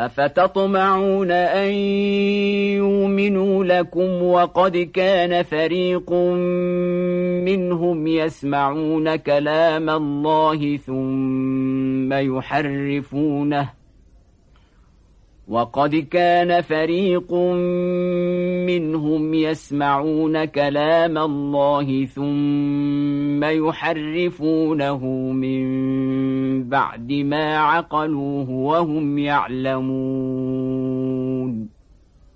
أفتطمعون أن يؤمنوا لكم وقد كان فريق منهم يسمعون كلام الله ثم يحرفونه وقد كان فريق منهم يسمعون كلام الله ثم يحرفونه من بعد ما عقلوه وهم يعلمون.